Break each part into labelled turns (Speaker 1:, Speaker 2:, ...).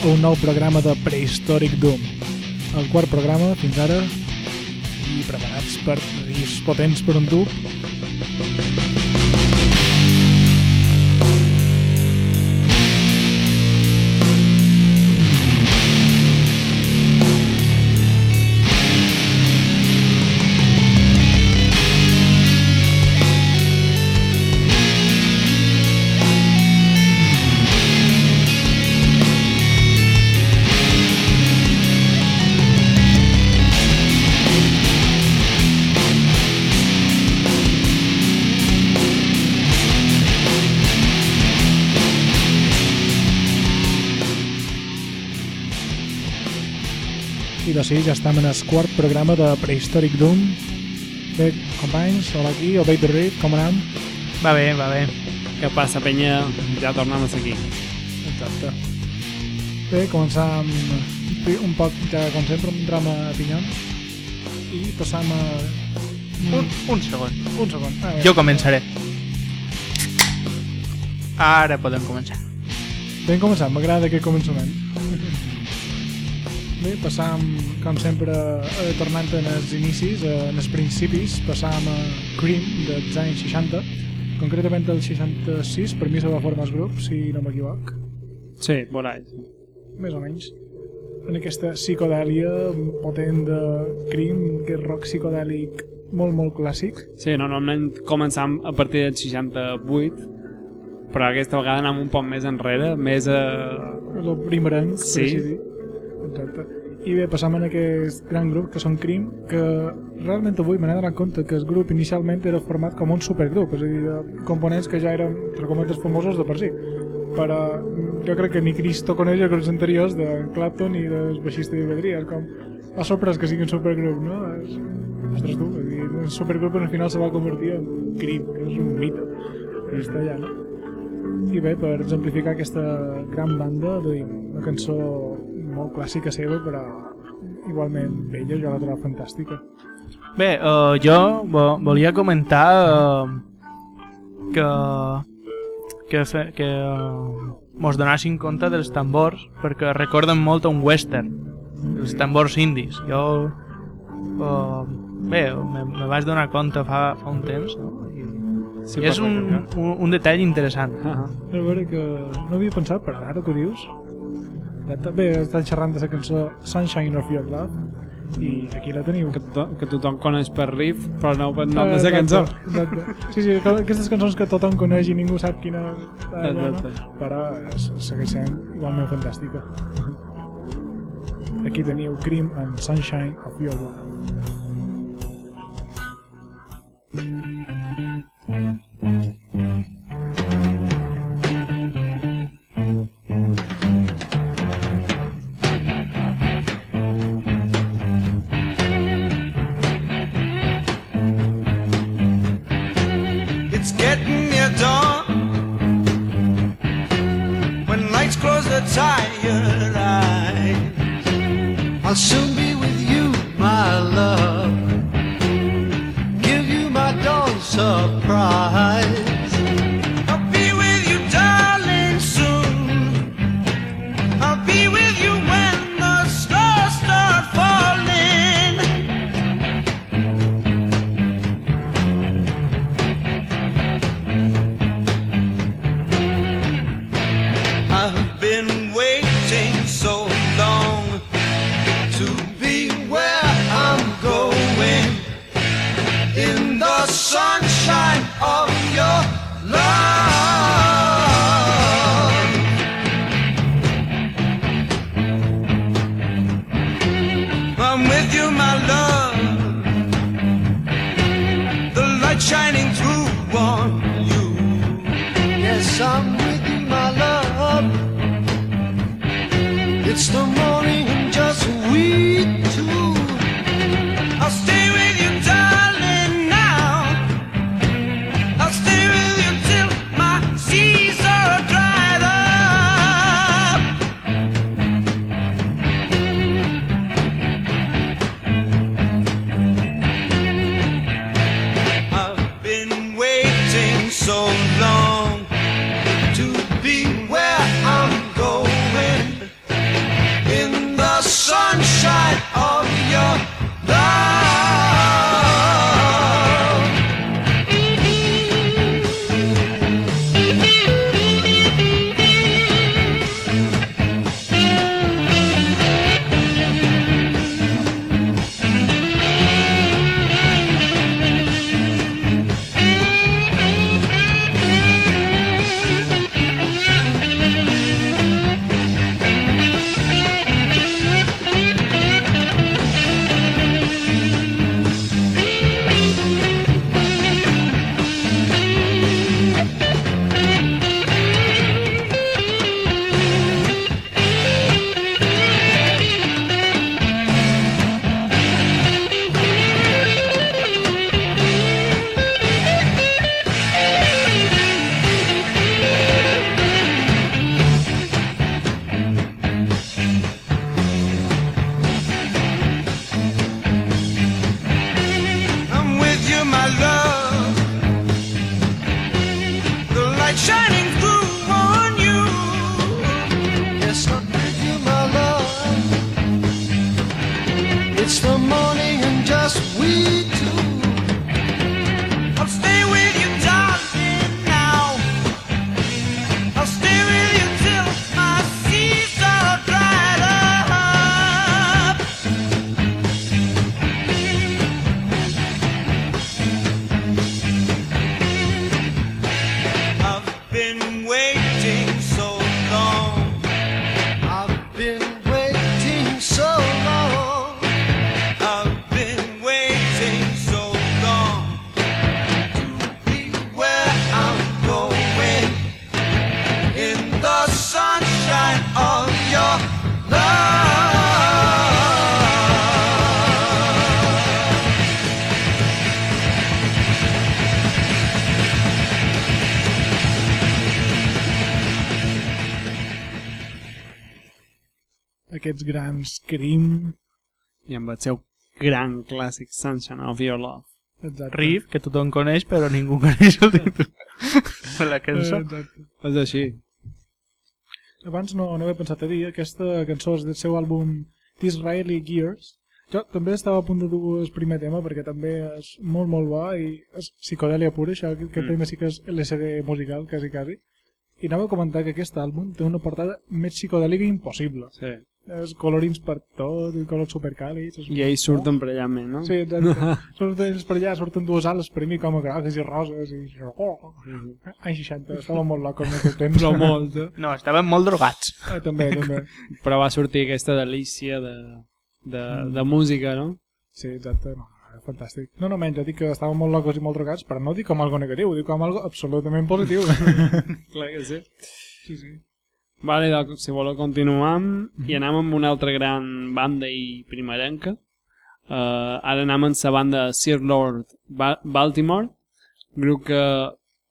Speaker 1: a un nou programa de Prehistoric Doom. El quart programa, fins ara, i preparats per riscs potents per un tub. Sí, ja estem en el quart programa de Prehistoric Doom. Bé, companys, hola aquí, Bait de Riff, com anem?
Speaker 2: Va bé, va bé.
Speaker 3: Què passa, penya? Ja tornem a ser aquí.
Speaker 1: Exacte. Bé, començam un poc, ja com sempre, un drama a pinyons i passam a...
Speaker 2: Un, un segon.
Speaker 1: un segon. Ah, bé.
Speaker 2: Jo començaré. Ara podem començar.
Speaker 1: Ben començat, m'agrada aquest començament. Bé, passam, com sempre, eh, tornant en els inicis, eh, en els principis, passam a Cream dels anys 60, concretament el 66, per mi se va formar el grup, si no m'equivoc,
Speaker 3: Sí, por ahí.
Speaker 1: més o menys. En aquesta psicodèlia potent de Cream, que és rock psicodèlic molt, molt clàssic.
Speaker 3: Sí, normalment començam a partir del 68, però aquesta vegada anem un poc més enrere, més a...
Speaker 1: el primerenc, per
Speaker 3: Sí.
Speaker 1: així dir. Exacte. I bé, passam en aquest gran grup, que són Cream, que realment avui me n'he donat compte que el grup inicialment era format com un supergrup, és a dir, de components que ja eren, entre cometes, famosos de per si. Però jo crec que ni Cristo coneix els grups anteriors de Clapton i del baixista de Vedria, és com... M'ha sorprès que sigui un supergrup, no? És... Ostres, tu, és dir, un supergrup al final se va convertir en Cream, que és un mite. I està allà, no? I bé, per exemplificar aquesta gran banda, de una cançó molt clàssica seva, però igualment bella, jo la trobo fantàstica.
Speaker 2: Bé, uh, jo vo volia comentar uh, que que, fe, que uh, mos donassin compte dels tambors perquè recorden molt a un western els tambors indis jo uh, bé, me, me vaig donar compte fa, fa un temps no? I,
Speaker 3: Sí,
Speaker 2: és un, un, un detall interessant
Speaker 3: Ah,
Speaker 1: A veure que no havia pensat, però ara que ho dius... Exacte. Bé, estan xerrant de la cançó Sunshine of Your Love i aquí la teniu.
Speaker 3: que, to que tothom coneix per riff, però no per nom de
Speaker 1: Eh,
Speaker 3: la cançó.
Speaker 1: Exacte. Sí, sí, que- aquestes cançons que tothom coneix i ningú sap quina... eh, no?
Speaker 3: Exacte.
Speaker 1: Però segueix sent igualment fantàstica. Aquí teniu Cream and Sunshine of Your Love.
Speaker 4: It's I'll soon be
Speaker 1: aquests grans Cream...
Speaker 3: I amb el seu gran clàssic Sunshine of Your Love.
Speaker 1: Exacte.
Speaker 2: Riff, que tothom coneix, però ningú coneix el títol de la cançó.
Speaker 1: exacte.
Speaker 3: És així.
Speaker 1: Abans no, no he pensat a dir, aquesta cançó és del seu àlbum Disraeli Gears. Jo també estava a punt de dur el primer tema perquè també és molt molt bo i és psicodèlia pura, això que,
Speaker 3: Mm.
Speaker 1: tema sí que és LSD musical, quasi quasi. I anava a comentar que aquest àlbum té una portada més psicodèlica impossible.
Speaker 3: Sí.
Speaker 1: És colorins per tot, i colors supercàlids.
Speaker 3: I ells surten per allà més, no?
Speaker 1: Sí, exacte. surten per allà, surten dues ales per mi com a grogues i roses i... Oh, anys 60, estava molt loco en aquell temps.
Speaker 3: Però molt, eh?
Speaker 2: No, estaven molt drogats.
Speaker 1: Ah, també, també.
Speaker 3: Però va sortir aquesta delícia de, de, de música, no?
Speaker 1: Sí, exacte, no, fantàstic. No només, jo dic que estàvem molt locos i molt drogats, però no ho dic com algo negatiu, ho dic com algo absolutament positiu.
Speaker 3: Clar que sí.
Speaker 1: sí, sí.
Speaker 3: Vale, doncs, si voleu continuar i anem amb una altra gran banda i primerenca. Uh, ara anem amb la banda Sir Lord ba Baltimore, grup que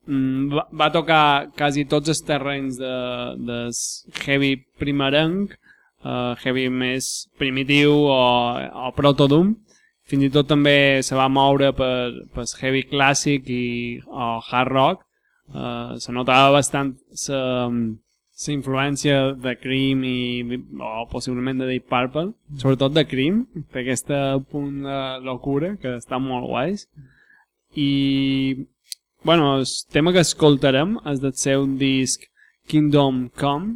Speaker 3: mm, va, va tocar quasi tots els terrenys de, de heavy primerenc, uh, heavy més primitiu o, o proto-doom. Fins i tot també se va moure per, per heavy clàssic i o hard rock. Uh, se notava bastant la la influència de Cream i, o possiblement de Deep Purple, sobretot de Cream, per aquesta punt de locura que està molt guais. I, bueno, el tema que escoltarem és del seu disc Kingdom Come,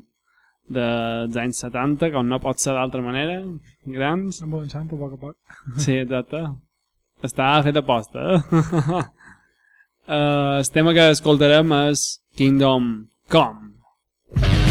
Speaker 3: dels anys 70, com no pot ser d'altra manera, grans.
Speaker 1: Estem avançant a poc a poc.
Speaker 3: Sí, exacte. Està fet a posta. Eh? uh, el tema que escoltarem és Kingdom Come.
Speaker 4: you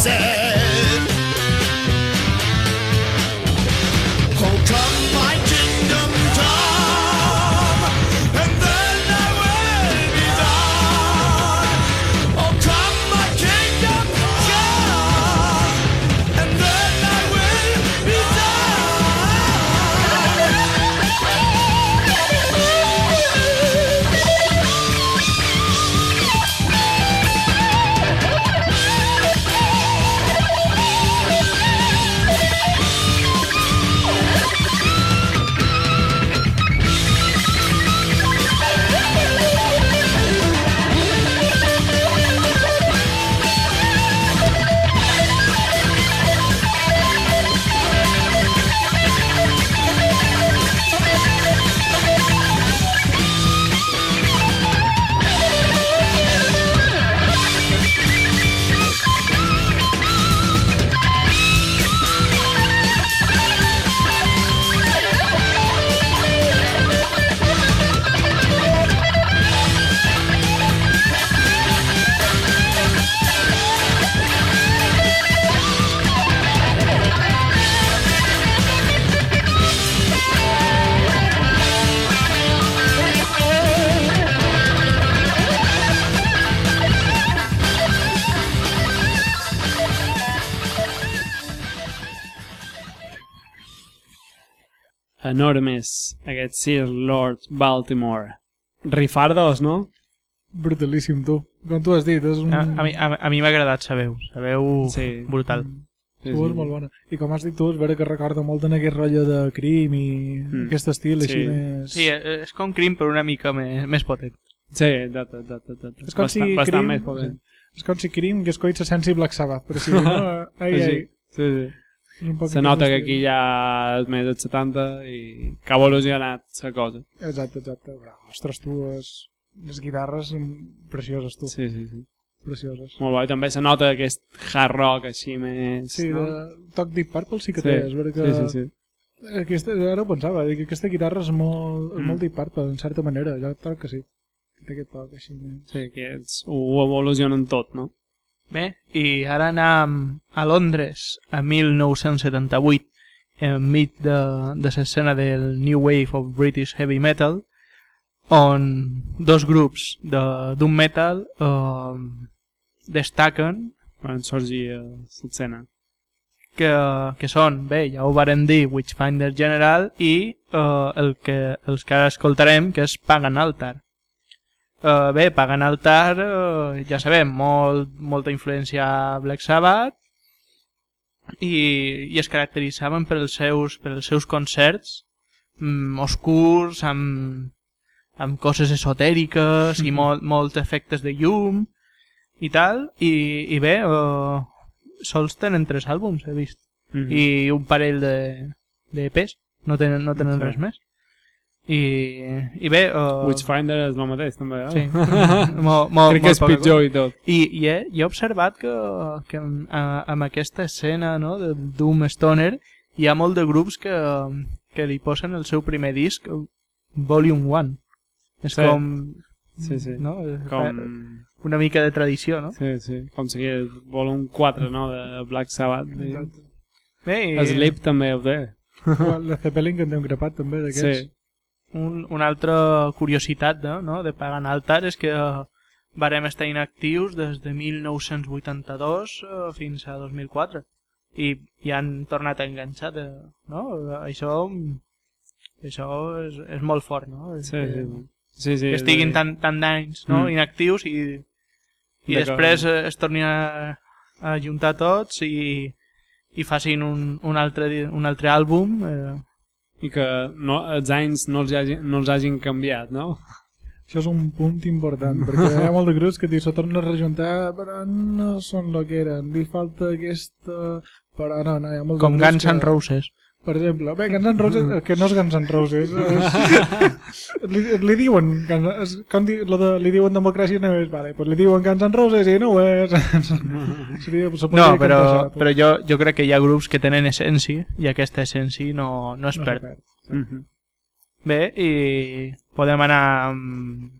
Speaker 4: said.
Speaker 3: Enormes, aquest Sir Lord Baltimore. Rifardos, no?
Speaker 1: Brutalíssim, tu. Com tu has dit, és un...
Speaker 2: A, a mi, a, a mi m'ha agradat la veu
Speaker 3: Sí.
Speaker 2: brutal.
Speaker 3: Sí,
Speaker 1: Tu és molt bona. I com has dit tu, és vera que recorda molt en aquest rotllo de crim i
Speaker 3: Mm.
Speaker 1: aquest estil així
Speaker 3: Sí.
Speaker 1: més...
Speaker 2: Sí, eh, és com crim però una mica més, més potent.
Speaker 3: Sí, exacte, exacte, exacte.
Speaker 1: És com si
Speaker 3: bastant, bastant
Speaker 1: Cream-
Speaker 3: més potent.
Speaker 1: És com si Crim hagués coit l'essència Black Sabbath, però si no... Ai,
Speaker 3: Sí,
Speaker 1: ai,
Speaker 3: sí, sí.
Speaker 1: és poc
Speaker 3: Se nota que aquí ja és més dels 70 i que ha evolucionat la cosa.
Speaker 1: Exacte, exacte. Però, ostres, tu, es... les guitarres mm, precioses, tu.
Speaker 3: Sí, sí, sí.
Speaker 1: Precioses.
Speaker 3: Molt i també se nota aquest hard rock així més...
Speaker 1: Sí,
Speaker 3: no?
Speaker 1: de toc Deep Purple sí que
Speaker 3: sí,
Speaker 1: té. És vera que...
Speaker 3: sí, sí, sí.
Speaker 1: Aquesta, ara ho pensava, dic, aquesta guitarra és molt,
Speaker 3: Mm.
Speaker 1: molt Deep Purple, en certa manera. Jo crec que sí. Té aquest toc així. més-
Speaker 3: Sí, que és, ho evolucionen tot, no?
Speaker 2: Bé, i ara anam a Londres a 1978 enmig de, de l'escena del New Wave of British Heavy Metal on dos grups de- d'un metal eh, destaquen
Speaker 3: Quan sorgi a l'escena.
Speaker 2: que, que són, bé, ja ho varen dir, Witchfinder General i eh, el que, els que ara escoltarem, que és Pagan Altar. Uh, bé, Pagan Altar, uh, ja sabem, molt, molta influència Black Sabbath i, i es caracteritzaven per els seus, per els seus concerts mm, oscurs, amb, amb coses esotèriques i molt, molts efectes de llum i tal, i, i bé, uh, sols tenen tres àlbums, he vist,
Speaker 3: Mm -hmm.
Speaker 2: i un parell de, de EPs, no tenen, no tenen
Speaker 3: Sí.
Speaker 2: res més. I, i bé... Uh,
Speaker 3: Witchfinder és el mateix, també, eh?
Speaker 2: Sí, molt, molt,
Speaker 3: Crec que és pitjor i tot.
Speaker 2: i, i he, he observat que, que amb, a- amb aquesta escena no, de Doom Stoner hi ha molt de grups que, que li posen el seu primer disc Volume 1 és
Speaker 3: Sí.
Speaker 2: com
Speaker 3: Sí, sí.
Speaker 2: no?
Speaker 3: Com...
Speaker 2: una mica de tradició no?
Speaker 3: Sí, sí. Com si hagués volum 4, no?, de Black Sabbath. I...
Speaker 2: Bé, i
Speaker 3: Sleep també ho té.
Speaker 1: La Zeppelin que en té un grapat també d'aquests.
Speaker 3: Sí.
Speaker 2: Un, una altra curiositat no, no, de Pagan Altar és que varem estar inactius des de 1982 eh, fins a 2004 i, i han tornat a enganxar de, no? això això és, és molt fort no?
Speaker 3: Sí, sí. sí, sí
Speaker 2: que estiguin
Speaker 3: sí.
Speaker 2: tant, tant d'anys no?
Speaker 3: Mm.
Speaker 2: inactius i, i després eh, es tornin a, a juntar tots i, i facin un, un, altre, un altre àlbum eh,
Speaker 3: I que no, els anys no els, hagin, no els hagin canviat, no?
Speaker 1: Això és un punt important, perquè hi ha molt de grups que dius, se tornen a rejuntar, però no són el que eren, li falta aquesta... Però no, no, hi ha molt
Speaker 2: com
Speaker 1: de grups
Speaker 2: Guns N'
Speaker 1: que...
Speaker 2: Roses
Speaker 1: per exemple. Bé, Guns N' Roses, eh, que no és Guns N' Roses. És, li, li diuen, és, com di, lo de, li diuen democràcia no és, vale, pues li diuen Guns N' Roses i no ho és. Seria,
Speaker 2: No, però,
Speaker 1: això,
Speaker 2: però jo, jo crec que hi ha grups que tenen essència i aquesta essència no, no es
Speaker 1: no
Speaker 2: perd.
Speaker 1: perd.
Speaker 3: Mhm.
Speaker 2: Bé, i podem anar amb,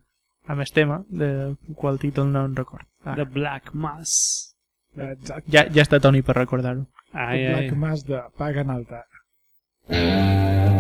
Speaker 2: amb el tema, de qual títol no en record. Ah,
Speaker 3: The Black Mass.
Speaker 1: Exacte.
Speaker 2: ja, ja està Toni per recordar-ho.
Speaker 3: Ai.
Speaker 1: Black Mass de Pagan Altar.
Speaker 4: Thank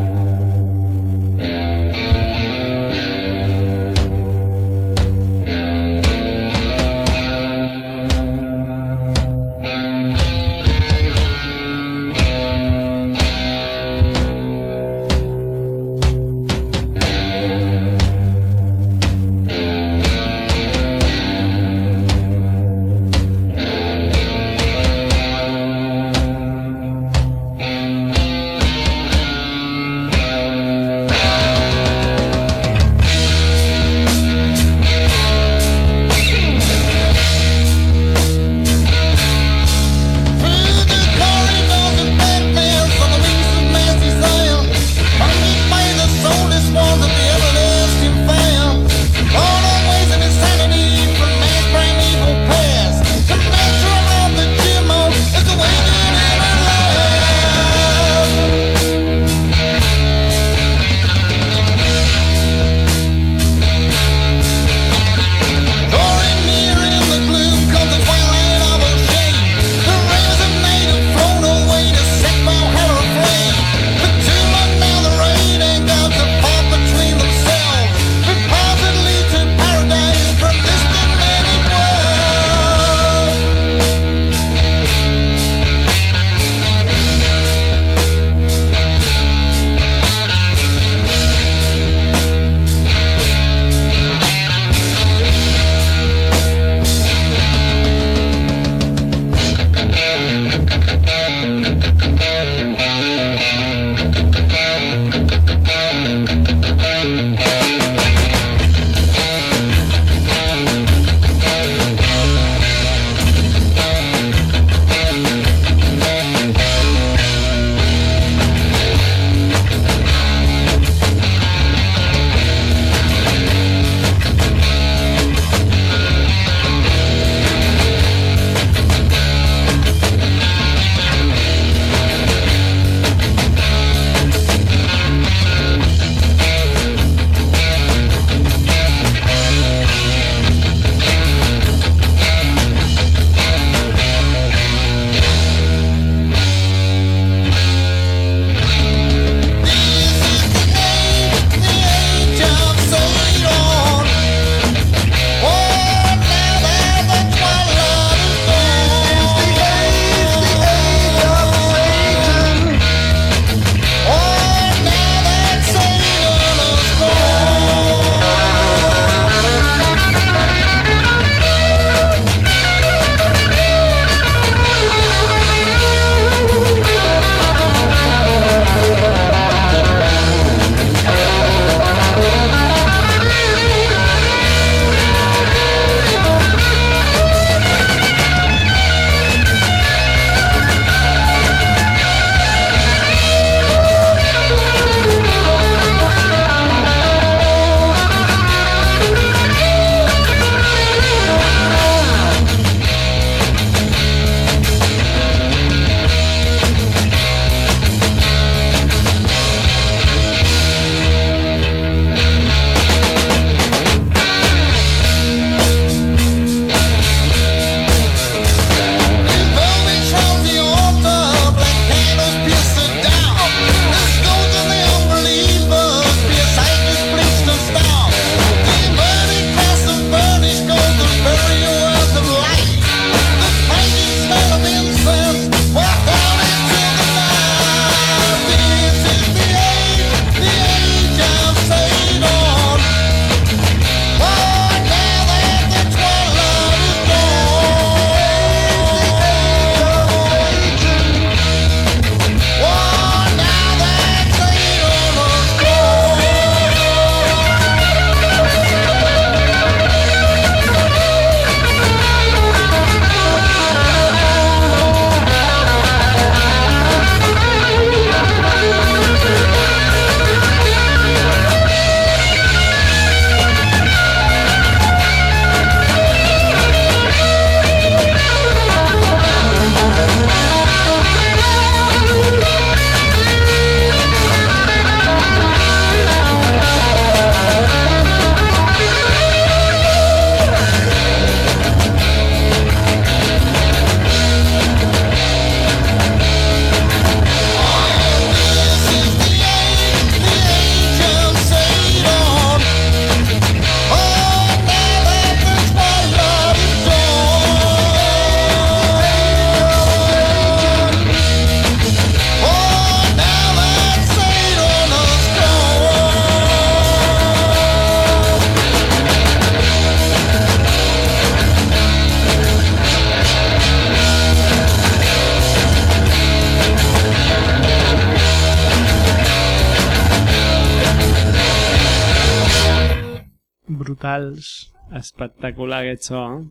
Speaker 2: brutals.
Speaker 3: Espectacular aquest so, eh?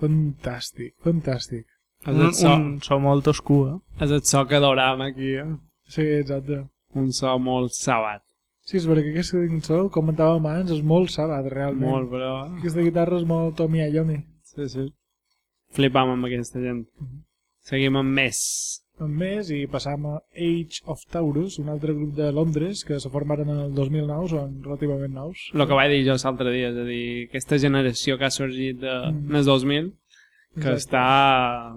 Speaker 1: Fantàstic, fantàstic.
Speaker 3: És
Speaker 2: Un,
Speaker 3: el so,
Speaker 2: un so molt oscur, eh?
Speaker 3: és el so que adoràvem aquí, eh?
Speaker 1: Sí, exacte.
Speaker 3: Un so molt sabat.
Speaker 1: Sí, és perquè aquesta cançó, com comentàvem abans, és molt sabat, realment.
Speaker 3: Molt, però...
Speaker 1: Aquesta guitarra és molt Tommy Iommi.
Speaker 3: Sí, sí. Flipam amb aquesta gent. Seguim amb més.
Speaker 1: Més, i passam a Age of Taurus, un altre grup de Londres que se formaren en el 2009, són relativament nous.
Speaker 3: El que vaig dir jo l'altre dia, és a dir, aquesta generació que ha sorgit de,
Speaker 1: Mm.
Speaker 3: el 2000, que
Speaker 1: Exacte.
Speaker 3: està...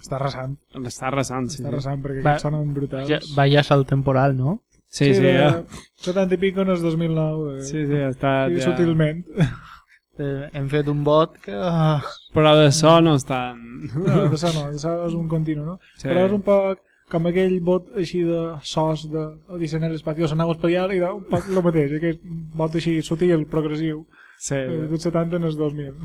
Speaker 1: Està arrasant,
Speaker 3: Està arrasant, sí.
Speaker 1: està arrasant perquè
Speaker 2: Va-
Speaker 1: sonen brutals.
Speaker 2: Ja, vaya salt temporal, no?
Speaker 3: Sí, sí,
Speaker 1: de
Speaker 3: ja.
Speaker 1: 70 i pico en el 2009. Eh?
Speaker 3: Sí, sí, està...
Speaker 1: sí,
Speaker 3: ja.
Speaker 1: sutilment.
Speaker 2: Eh, hem fet un bot que... ah,
Speaker 3: Però de so no estan...
Speaker 1: No, això no, això és un continu, no?
Speaker 3: Sí.
Speaker 1: Però és un poc com aquell bot així de sos de Odissea en l'espacio, la nau espacial, i de, un poc el mateix, aquest bot així sutil, progressiu,
Speaker 3: Sí,
Speaker 1: eh, dels 70 en els 2000.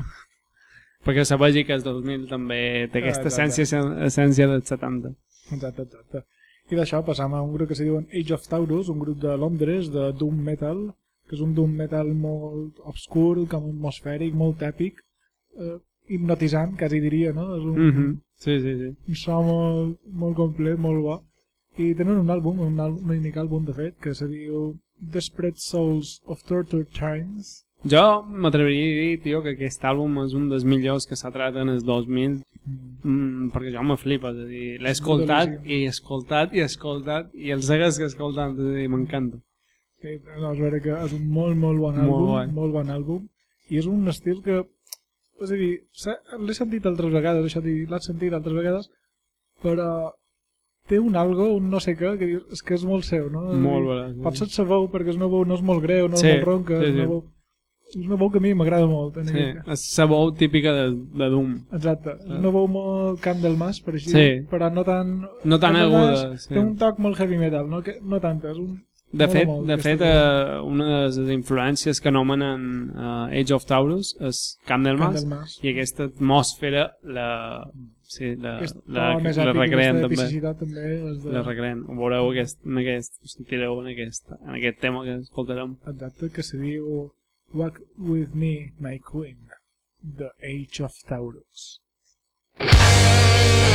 Speaker 3: perquè la Bèlgica és 2000 també té aquesta
Speaker 1: Ah, exacte.
Speaker 3: essència, essència dels 70.
Speaker 1: Exacte, exacte. I d'això passam a un grup que se diuen Age of Taurus, un grup de Londres, de Doom Metal, que és un Doom Metal molt obscur, com atmosfèric, molt èpic, eh, hipnotitzant, quasi diria, no? És un,
Speaker 3: Mm -hmm. Sí, sí, sí.
Speaker 1: un so molt, molt complet, molt bo. I tenen un àlbum, un, àlbum, un únic àlbum, de fet, que se diu Desperate Souls of Tortured Times.
Speaker 3: Jo m'atreviria a dir, tio, que aquest àlbum és un dels millors que s'ha tret en els 2000 mm, perquè jo me flipa, és a dir, l'he escoltat i escoltat i escoltat i els segues que he escoltat, és a dir, m'encanta.
Speaker 1: Sí, no, és vera que és un molt, molt bon
Speaker 3: Molt
Speaker 1: àlbum,
Speaker 3: bon.
Speaker 1: molt bon àlbum, i és un estil que, és a dir, l'he sentit altres vegades, això dir, l'has sentit altres vegades, però té un algo, un no sé què, que dius, és que és molt seu, no?
Speaker 3: Molt bé. sí.
Speaker 1: Potser se veu perquè és una veu no és molt greu, no
Speaker 3: Sí,
Speaker 1: és molt ronca,
Speaker 3: sí,
Speaker 1: és, una
Speaker 3: sí.
Speaker 1: veu, és una veu que a mi m'agrada molt. En
Speaker 3: Sí, és la veu típica de, de Doom.
Speaker 1: Exacte, és una veu molt Candlemas, per així
Speaker 3: Sí.
Speaker 1: però no tan...
Speaker 3: No tan aguda, sí.
Speaker 1: Té un toc molt heavy metal, no, que, no tant, és un...
Speaker 3: De fet,
Speaker 1: molt
Speaker 3: de fet eh, una de les influències que anomenen uh, Age of Taurus és Candlemas,
Speaker 1: Candlemas.
Speaker 3: i aquesta atmosfera la, sí, la,
Speaker 1: Aquest
Speaker 3: la, la
Speaker 1: èpic,
Speaker 3: recreen també.
Speaker 1: també és de...
Speaker 3: La recreen. Ho veureu aquest, en aquest, ho sentireu en aquest, en aquest tema que escoltarem.
Speaker 1: Exacte, que se diu Walk With Me, My Queen, The Age of Taurus.
Speaker 4: Walk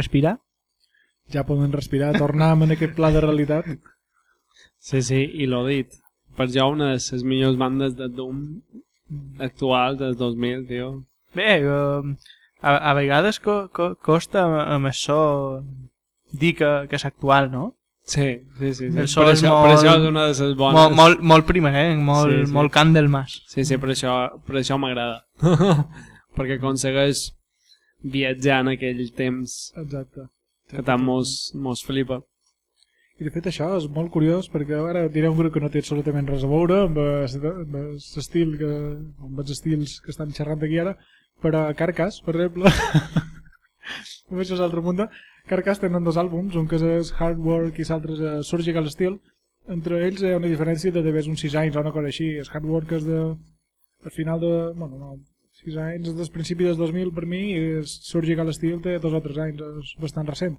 Speaker 2: respirar?
Speaker 1: Ja podem respirar, tornem en aquest pla de realitat.
Speaker 3: Sí, sí, i l'ho dit. Per jo una de les millors bandes de Doom actuals del 2000, tio.
Speaker 2: Bé, eh, a, a vegades co, co, costa amb això dir que, que és actual, no?
Speaker 3: Sí, sí, sí. sí.
Speaker 2: El
Speaker 3: Per,
Speaker 2: so és
Speaker 3: això,
Speaker 2: molt-
Speaker 3: per això és una de les bones.
Speaker 2: Molt, molt, molt primerenc, molt,
Speaker 3: Sí,
Speaker 2: sí, molt cant del mas.
Speaker 3: Sí, sí, per això, per això m'agrada. Perquè aconsegueix viatjar en aquell temps
Speaker 1: Exacte.
Speaker 3: que tant mos, mos flipa.
Speaker 1: I de fet això és molt curiós perquè ara diré un grup que no té absolutament res a veure amb l'estil que, amb els estils que estan xerrant aquí ara però Carcass, per exemple com això és l'altre punt Carcass tenen dos àlbums, un que és Hard Work i l'altre és eh, Surgical Steel entre ells hi ha una diferència de d'haver uns 6 anys o una cosa així, el Hard Work és de al final de, bueno, no 6 anys, és del principi dels 2000 per mi el Surgical Steel té 2 o 3 anys, és bastant recent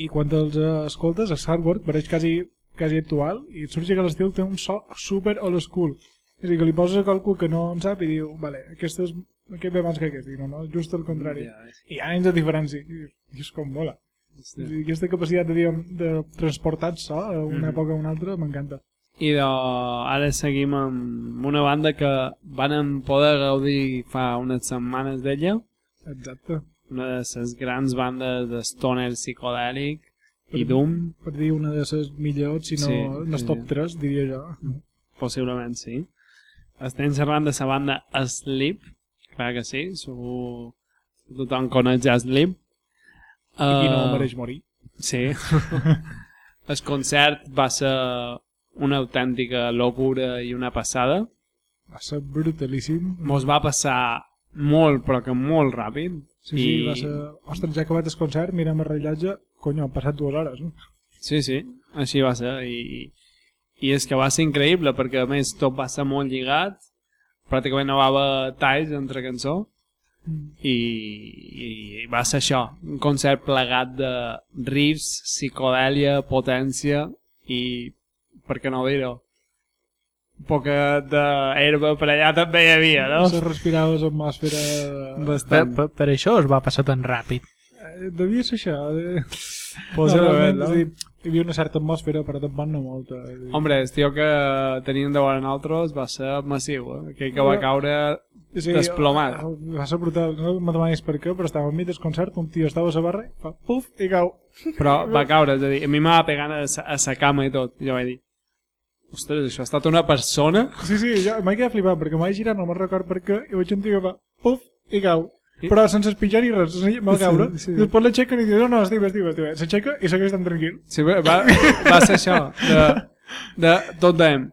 Speaker 1: i quan els uh, escoltes, el hardware pareix quasi, quasi actual i surge que l'estil té un so super old school. És a dir, que li poses a qualcú que no en sap i diu, vale, aquest, és, aquest ve abans que aquest, i no, no, just el contrari.
Speaker 3: Ja, és-
Speaker 1: I hi ha anys de diferència, i, i és com mola.
Speaker 3: sí.
Speaker 1: Aquesta capacitat de, de transportar el so a una
Speaker 3: Mhm.
Speaker 1: època a una altra m'encanta.
Speaker 3: I de, ara seguim amb una banda que van poder gaudir fa unes setmanes d'ella,
Speaker 1: Exacte.
Speaker 3: una de les grans bandes de stoner psicodèlic i
Speaker 1: Per-
Speaker 3: Doom.
Speaker 1: Per dir una de les millors, si no,
Speaker 3: Sí,
Speaker 1: les top 3, diria jo.
Speaker 3: possiblement sí. Estem parlant de la banda Sleep, clar que sí, segur tothom coneix ja Sleep.
Speaker 1: I qui no
Speaker 3: Eh,
Speaker 1: mereix morir.
Speaker 3: Sí. El concert va ser una autèntica locura i una passada.
Speaker 1: Va ser brutalíssim.
Speaker 3: Mos va passar molt, però que molt ràpid.
Speaker 1: Sí, sí, va ser... Ostres, ja acabat el concert, mirem el rellotge, conyo, han passat dues hores. No?
Speaker 3: Sí, sí, així va ser. I, I és que va ser increïble, perquè a més tot va ser molt lligat, pràcticament no va haver talls entre cançó, i, i va ser això, un concert plegat de riffs, psicodèlia, potència i, per què no dir-ho, un poquet d'herba per allà també hi havia, no?
Speaker 1: Se respirava l'atmosfera...
Speaker 2: Per,
Speaker 3: Bastant.
Speaker 2: per, per això es va passar tan ràpid.
Speaker 1: Eh, Devia ser això. Eh?
Speaker 3: Possiblement,
Speaker 1: No,
Speaker 3: no?
Speaker 1: realment, és a dir, Hi havia una certa atmosfera, però tampoc no molta. Dir,
Speaker 3: Hombre, el tio que tenien de veure nosaltres va ser massiu, eh? Aquell que va caure
Speaker 1: Sí,
Speaker 3: desplomat.
Speaker 1: eh, Va ser brutal. No me demanis per què, però estava enmig del concert, un tio estava a la barra, fa puf, i cau.
Speaker 3: Però va caure, és a dir, a mi m'ava pegant a, sa- a sa cama i tot. I jo vaig dir, ostres, això ha estat una persona?
Speaker 1: Sí, sí, jo m'he quedat flipant, perquè m'he girat, no me'n record per què, i veig un tio que fa puf, i cau.
Speaker 3: I-
Speaker 1: Però sense espitjar ni res, sense- va caure.
Speaker 3: Sí, sí.
Speaker 1: Després l'aixequen i diuen, no, no, estic bé, estic bé, estic bé. S'aixeca i segueix tan tranquil.
Speaker 3: Sí, va, va ser això, de, de tot dèiem.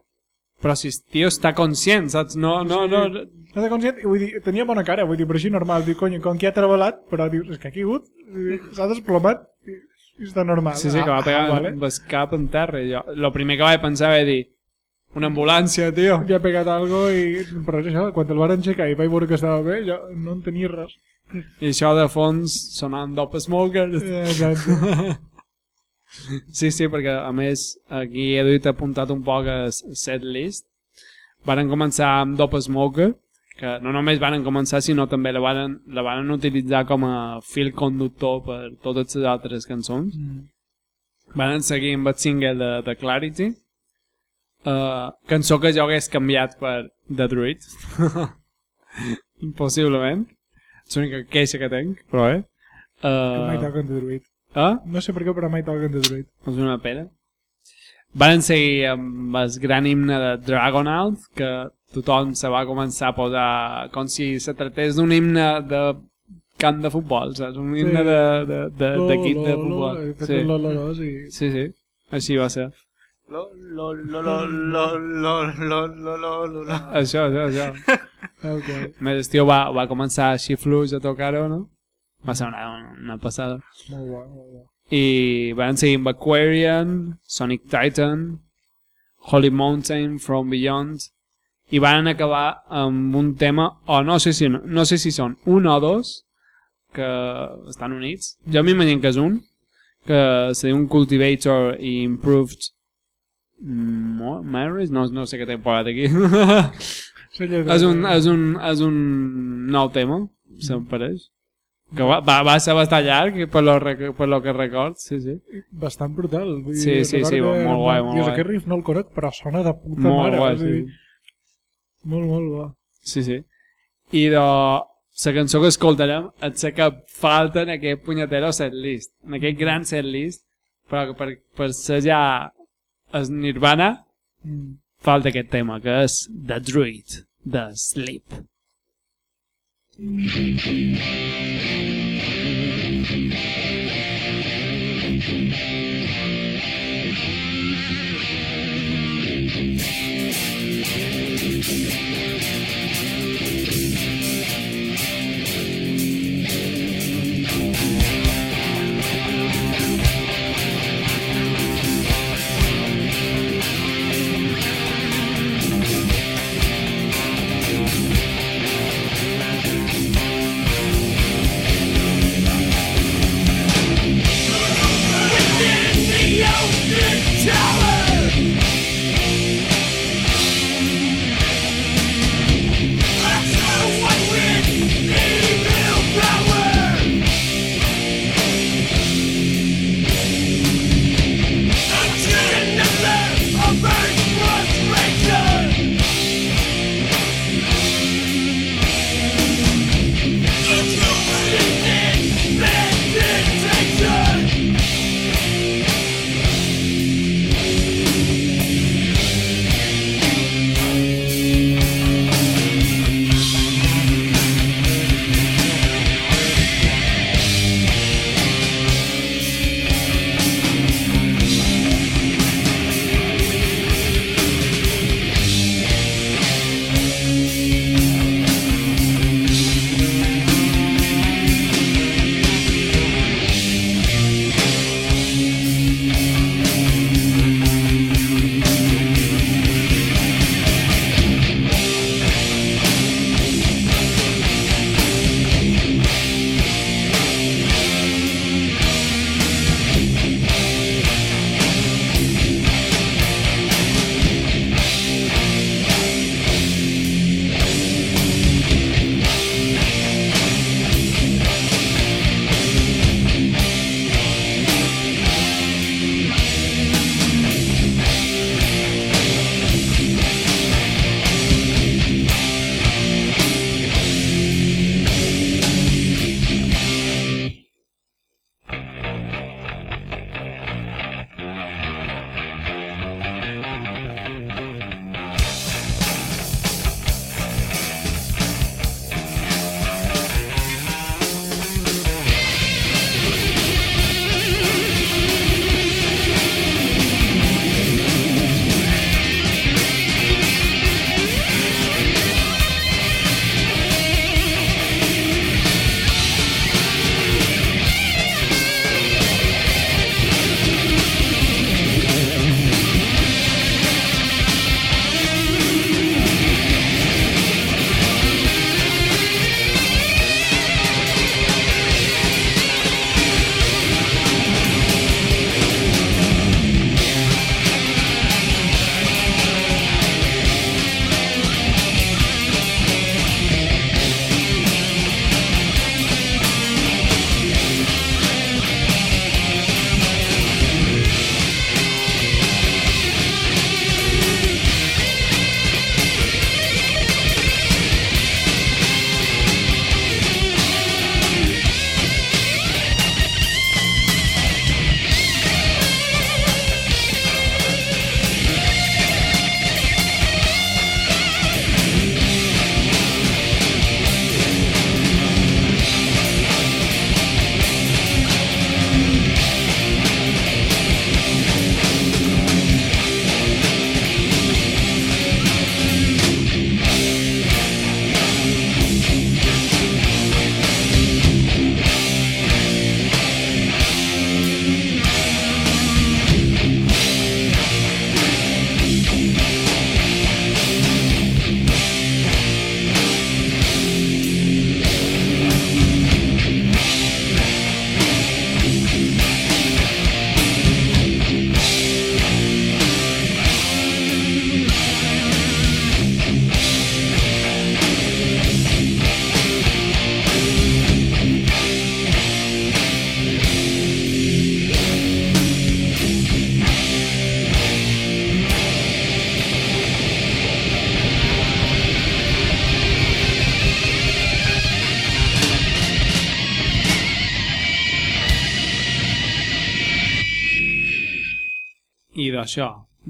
Speaker 3: Però si el tio està conscient, saps? No, no, no...
Speaker 1: No de conscient, i vull dir, tenia bona cara, vull dir, però així normal, diu, cony, com que ha treballat, però dius, és que ha caigut, i s'ha desplomat, i està normal.
Speaker 3: Sí, sí, que va pegar
Speaker 1: ah,
Speaker 3: vale. el cap en terra. Jo, lo primer que vaig pensar va dir, una ambulància, tio.
Speaker 1: Li ha pegat algo i... Però és això, quan el van aixecar i vaig veure que estava bé, jo no en tenia res.
Speaker 3: I això de fons sonant Dope Smoker.
Speaker 1: Eh, Exacte.
Speaker 3: Sí, sí, perquè a més aquí he duit apuntat un poc a set list. Varen començar amb Dope Smoker, que no només varen començar, sinó també la varen, la varen utilitzar com a fil conductor per totes les altres cançons. Varen seguir amb el single de, de Clarity, uh, cançó que jo hagués canviat per The Druid. Possiblement. És l'única queixa que tenc, però eh.
Speaker 1: Que mai
Speaker 3: Uh,
Speaker 1: toquen de druid.
Speaker 3: eh?
Speaker 1: No sé per què, però mai toquen de druid.
Speaker 3: És una pena. Van seguir amb el gran himne de Dragonaut, que tothom se va començar a posar com si se tractés d'un himne de camp de futbol, saps? Un himne
Speaker 1: Sí.
Speaker 3: de- de- de-
Speaker 1: Lo,
Speaker 3: d'equip de,
Speaker 1: lo,
Speaker 3: futbol. sí.
Speaker 1: lo, lo, lo, sí.
Speaker 3: sí, sí, així va ser.
Speaker 2: Lo, lo, lo, lo, lo, lo, lo, lo, lo, lo, lo.
Speaker 3: Això, això, això.
Speaker 1: Ok.
Speaker 3: A més, el tio va, va començar així fluix a tocar-ho, no? Va ser una, una passada.
Speaker 1: Molt molt
Speaker 3: i van seguir amb Aquarian, Sonic Titan, Holy Mountain, From Beyond i van acabar amb un tema o no sé si, no, no sé si són un o dos que estan units jo m'imagino que és un que se diu un Cultivator i Improved Marriage? No, no sé què t'he posat aquí és, un, és, un, és un nou tema se'm pareix que va, va, va ser bastant llarg per lo, per lo que record sí, sí.
Speaker 1: Bastant brutal. Vull dir,
Speaker 3: Sí, sí, sí,
Speaker 1: que
Speaker 3: molt guai, molt guai.
Speaker 1: Aquest riff no el conec, però sona de puta
Speaker 3: molt
Speaker 1: mare.
Speaker 3: guai,
Speaker 1: a dir,
Speaker 3: sí.
Speaker 1: Molt, molt bo.
Speaker 3: Sí, sí. I de la cançó que escoltarem és la que falta en aquest punyetero setlist, en aquest gran setlist, però que per, per ser ja el Nirvana
Speaker 1: Mm.
Speaker 3: falta aquest tema, que és The Druid, de Sleep. això,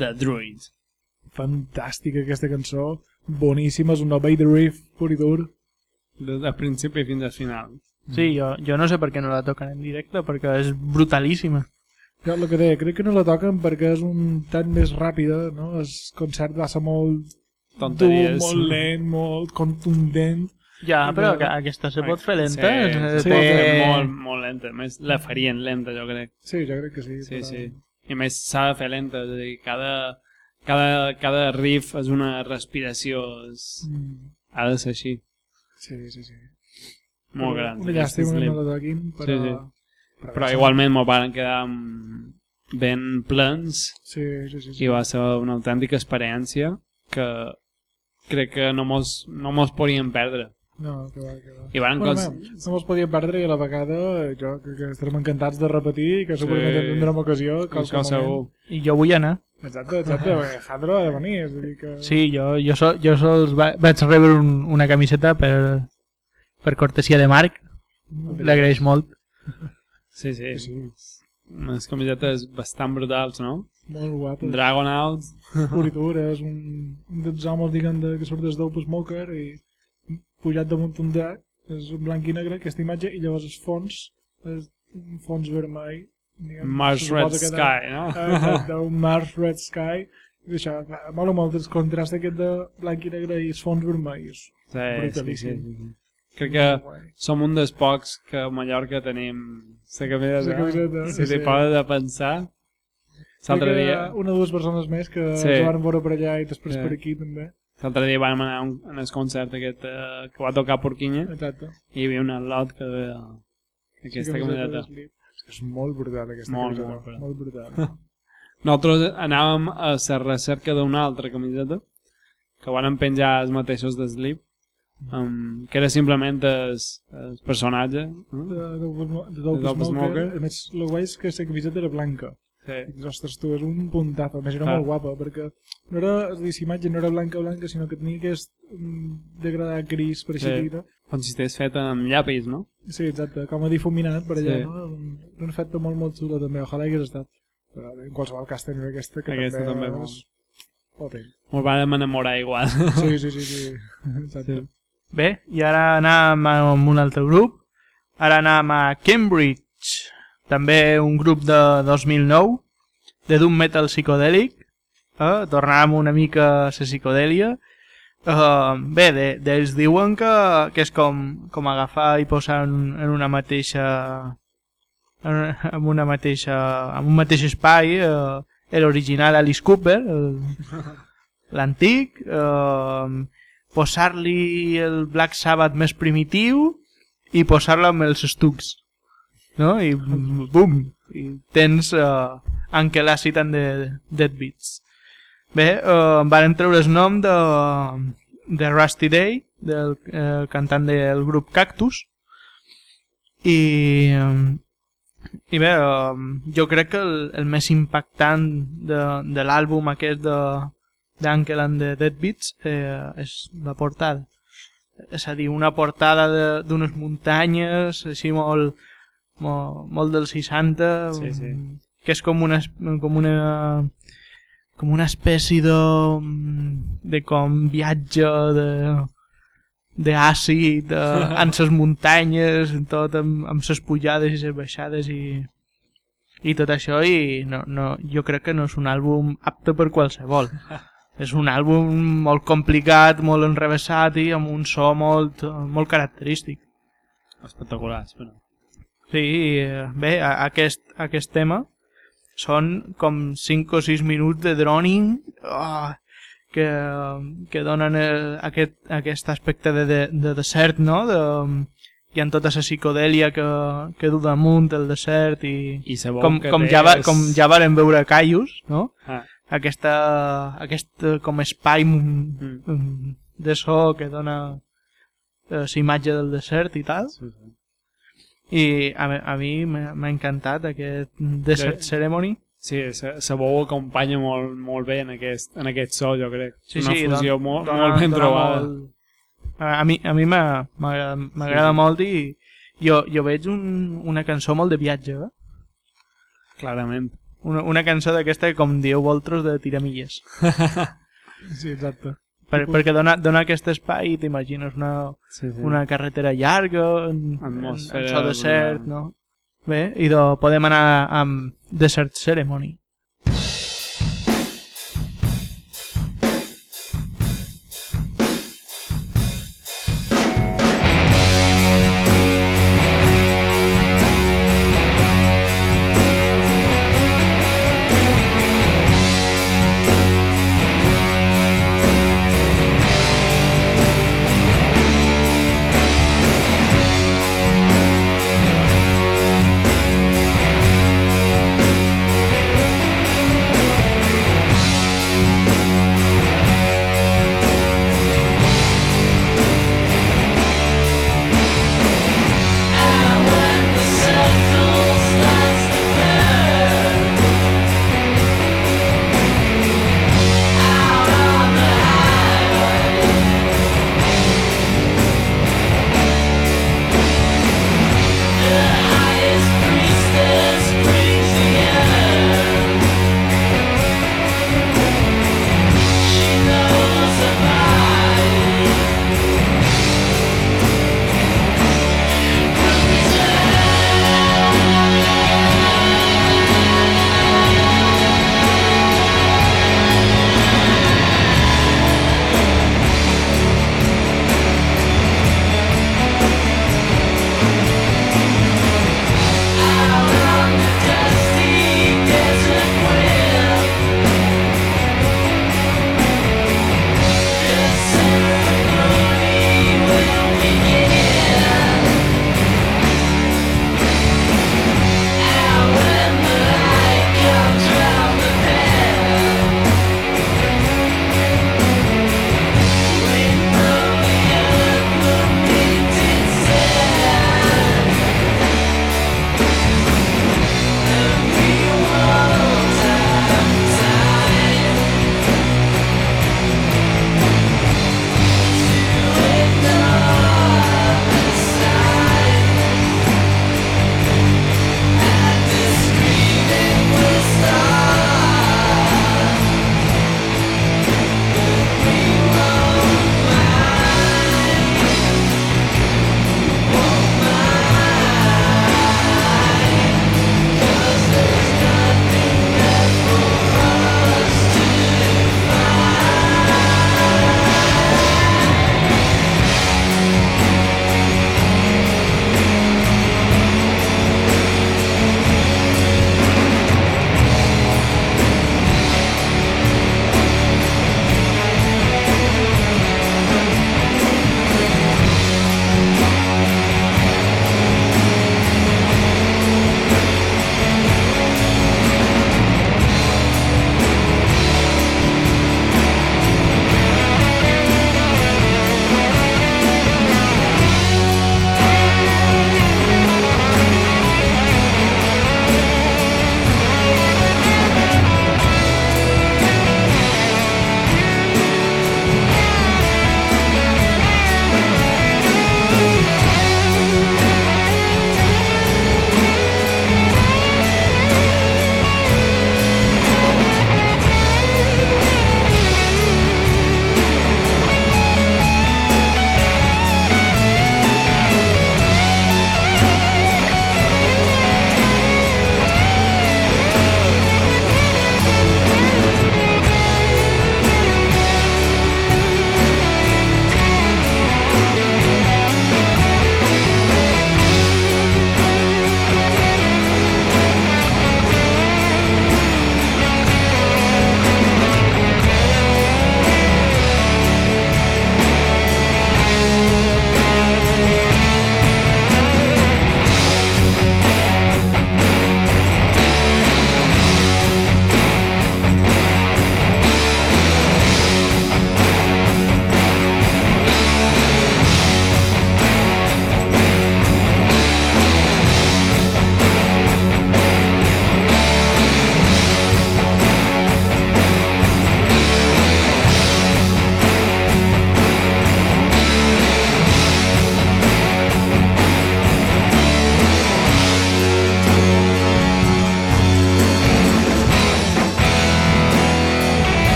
Speaker 3: The Druid.
Speaker 1: Fantàstica aquesta cançó, boníssima, és un Obey the Reef pur i dur.
Speaker 3: De, de principi fins al final.
Speaker 2: Sí, jo, jo no sé per què no la toquen en directe, perquè és brutalíssima.
Speaker 1: Jo el que deia, crec que no la toquen perquè és un tant més ràpida, no? El concert va ser molt dur,
Speaker 3: Tonteries.
Speaker 1: molt lent, molt contundent.
Speaker 2: Ja, però que aquesta se pot fer lenta.
Speaker 3: Sí,
Speaker 2: eh,
Speaker 3: sí,
Speaker 2: té-
Speaker 3: té... molt, molt lenta. A més, la farien lenta, jo crec.
Speaker 1: Sí, jo crec que sí.
Speaker 3: Sí,
Speaker 1: però...
Speaker 3: sí. I més, s'ha de fer lenta. És a dir, cada, cada, cada riff és una respiració. És...
Speaker 1: Mm,
Speaker 3: Ha de ser així.
Speaker 1: sí, sí, sí.
Speaker 3: Molt gran.
Speaker 1: Una llàstima que no la toquin, però...
Speaker 3: Sí, sí. Però igualment m'ho van quedar ben plens
Speaker 1: Sí, sí, sí. sí.
Speaker 3: i va ser una autèntica experiència que crec que no mos, no mos podíem perdre.
Speaker 1: No, que va, que va.
Speaker 3: I van
Speaker 1: Bueno,
Speaker 3: cons...
Speaker 1: mira, no mos podíem perdre i a la vegada jo crec que estarem encantats de repetir i que segurament
Speaker 3: Sí.
Speaker 1: tindrem ocasió. Qualsevol
Speaker 3: segur.
Speaker 1: moment.
Speaker 2: I jo vull anar.
Speaker 1: Exacte, exacte. perquè Jadro ha de venir. És a dir que...
Speaker 2: Sí, jo, jo, so, jo sols va, vaig rebre un, una camiseta per, per cortesia de Marc. L'agraeix molt.
Speaker 3: Sí, sí.
Speaker 1: Sí, sí.
Speaker 3: Unes camisetes bastant brutals, no?
Speaker 1: Molt guapo.
Speaker 3: Dragon Out.
Speaker 1: Pur i dur, és un, un dels homes, diguem, de, que surt des d'Open Smoker i pujat damunt un drac, és un blanc i negre, aquesta imatge, i llavors el fons és un fons vermell. Diguem,
Speaker 3: Mars Red
Speaker 1: suposa que de-
Speaker 3: Sky, no?
Speaker 1: Exacte, un Mars Red Sky. I això, mola molt el contrast aquest de blanc i negre i els fons vermells.
Speaker 3: Sí, sí, sí, sí. Crec que som un dels pocs que a Mallorca tenim la camiseta.
Speaker 1: La camiseta,
Speaker 3: Si
Speaker 1: sí.
Speaker 3: t'hi poses de pensar. L'altre dia,
Speaker 1: Una o dues persones més que
Speaker 3: Sí.
Speaker 1: sí. es van veure per allà i després
Speaker 3: Sí.
Speaker 1: per aquí també.
Speaker 3: L'altre dia vam anar a un, en el concert aquest eh, que va tocar a Porquinya
Speaker 1: Exacte.
Speaker 3: i hi havia un lot que deia aquesta camiseta.
Speaker 1: de Sleep. És que és molt brutal aquesta
Speaker 3: Molt,
Speaker 1: camiseta.
Speaker 3: molt brutal.
Speaker 1: Molt brutal.
Speaker 3: Nosaltres anàvem a la recerca d'una altra camiseta que van penjar els mateixos de Sleep um, que era simplement el, el personatge no?
Speaker 1: de, de, de,
Speaker 3: De
Speaker 1: Dope
Speaker 3: Dope
Speaker 1: Smoker.
Speaker 3: Smoker.
Speaker 1: A més, el guai és que la camiseta era blanca.
Speaker 3: Sí.
Speaker 1: I ostres, tu, és un puntazo. A més, era
Speaker 3: Clar.
Speaker 1: molt guapa, perquè no era, és a dir, la imatge no era blanca blanca, sinó que tenia aquest mm, degradat gris, per així
Speaker 3: Sí.
Speaker 1: dir-ho.
Speaker 3: com si estigués fet amb llapis no?
Speaker 1: Sí, exacte, com a difuminat per allà,
Speaker 3: Sí.
Speaker 1: no? Un, un efecte molt, molt xulo també, ojalà hagués estat. Però en qualsevol cas teniu aquesta, que
Speaker 3: Aquesta també
Speaker 1: també, és potent.
Speaker 3: M'ho vam enamorar igual
Speaker 1: Sí, sí, sí, sí. Exacte.
Speaker 3: Sí.
Speaker 2: Bé, i ara anàvem amb un altre grup. Ara anàvem a Cambridge, també un grup de 2009, de Doom Metal psicodèlic. Eh? Tornàvem una mica a la psicodèlia. Uh, bé, de- d'ells diuen que, que és com, com agafar i posar en, en una mateixa en, una- en una mateixa en un mateix espai uh, l'original Alice Cooper l'antic uh, posar-li el Black Sabbath més primitiu i posar-lo amb els estucs no? i bum i tens uh, Ankel Acid and the Dead Beats bé, uh, van treure el nom de, de Rusty Day del uh, cantant del grup Cactus i i bé, uh, jo crec que el, el més impactant de, de l'àlbum aquest de, d'Ankel and the Dead Beats eh, és la portada. És a dir, una portada de- d'unes muntanyes, així molt, molt, molt dels 60,
Speaker 3: Sí, sí.
Speaker 2: mm, que és com una, com una, com una espècie de, de com viatge de d'àcid de, en ses muntanyes tot amb, amb ses pujades i ses baixades i, i tot això i no, no, jo crec que no és un àlbum apte per qualsevol és un àlbum molt complicat molt enrevessat i amb un so molt, molt característic
Speaker 3: espectaculars però.
Speaker 2: Sí, eh, bé, aquest, aquest tema són com 5 o 6 minuts de droning oh, que, que donen el, aquest, aquest aspecte de, de, de desert, no? De, hi ha tota la psicodèlia que, que du damunt el desert i,
Speaker 3: i
Speaker 2: com, com, ja va,
Speaker 3: és-
Speaker 2: com ja varen veure a Caius, no?
Speaker 3: ah,
Speaker 2: Aquesta, aquest eh, com espai mm.
Speaker 3: mm.
Speaker 2: de so que dona la imatge del desert i tal.
Speaker 3: sí, sí.
Speaker 2: I a, a mi m'ha encantat aquest Desert
Speaker 3: Sí.
Speaker 2: Ceremony.
Speaker 3: Sí, Sabó ho acompanya molt, molt bé en aquest, en aquest so, jo crec.
Speaker 2: Sí,
Speaker 3: Una
Speaker 2: sí,
Speaker 3: fusió
Speaker 2: don-
Speaker 3: molt,
Speaker 2: dona-
Speaker 3: molt ben trobada.
Speaker 2: molt- A, mi, a mi m'agrada
Speaker 3: Sí, sí.
Speaker 2: molt i jo, jo veig un, una cançó molt de viatge, eh?
Speaker 3: Clarament.
Speaker 2: Una, una cançó d'aquesta, com dieu vosaltres, de tiramilles.
Speaker 1: Sí, exacte.
Speaker 2: Per, perquè dona, dona aquest espai, t'imagines, una,
Speaker 3: Sí, sí.
Speaker 2: una carretera llarga, en, en, en so desert,
Speaker 3: bruna.
Speaker 2: no? Bé, i do, podem anar amb Desert Ceremony.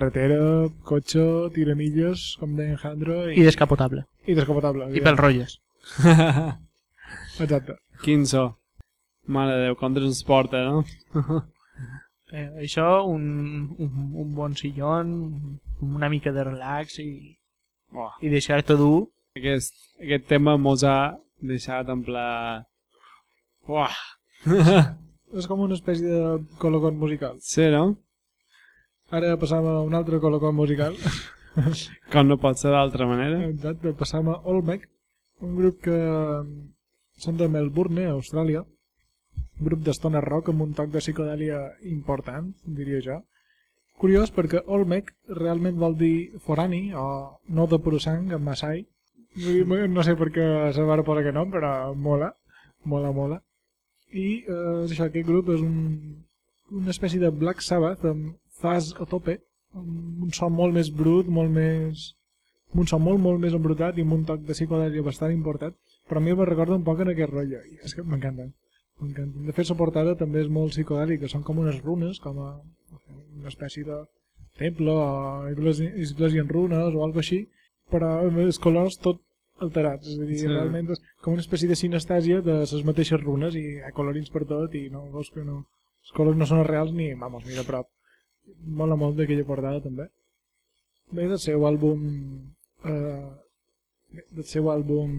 Speaker 1: Carretera, cotxe, tiramilles, com deia en Jandro,
Speaker 2: I
Speaker 1: i,
Speaker 2: descapotable.
Speaker 1: i descapotable.
Speaker 2: I pels rotlles.
Speaker 1: Exacte.
Speaker 3: Quin so. Mare de Déu, com transporta, no?
Speaker 2: Eh, això, un, un, un bon sillón, una mica de relax i,
Speaker 3: Oh,
Speaker 2: i deixar-te dur.
Speaker 3: aquest, aquest tema mos ha deixat en pla... Uah.
Speaker 1: És com una espècie de colocon musical.
Speaker 3: sí, no?
Speaker 1: Ara passam a un altre colocon musical.
Speaker 3: Com no pot ser d'altra manera.
Speaker 1: Exacte, passam a Olmec, un grup que són de Melbourne, Austràlia. Un grup d'estona rock amb un toc de psicodèlia important, diria jo. Curiós perquè Olmec realment vol dir forani o no de puro sang en Masai. No sé per què se va posar aquest nom, però mola, mola, mola. I eh, és això, aquest grup és un, una espècie de Black Sabbath amb faz a tope, un so molt més brut, molt més un so molt, molt més embrutat i amb un toc de psicodèlia bastant important, però a mi me recorda un poc en aquest rotllo, i és que m'encanten. m'encanten. De fet, la portada també és molt psicodèlica, són com unes runes, com a una espècie de temple o església, església en runes o alguna així, però amb els colors tot alterats, és a dir,
Speaker 3: Sí.
Speaker 1: realment és com una espècie de sinestèsia de les mateixes runes i hi ha colorins per tot i no veus que no, els colors no són reals ni, vamos, ni de prop. Mola molt d'aquella portada també. Bé, del seu àlbum eh, del seu àlbum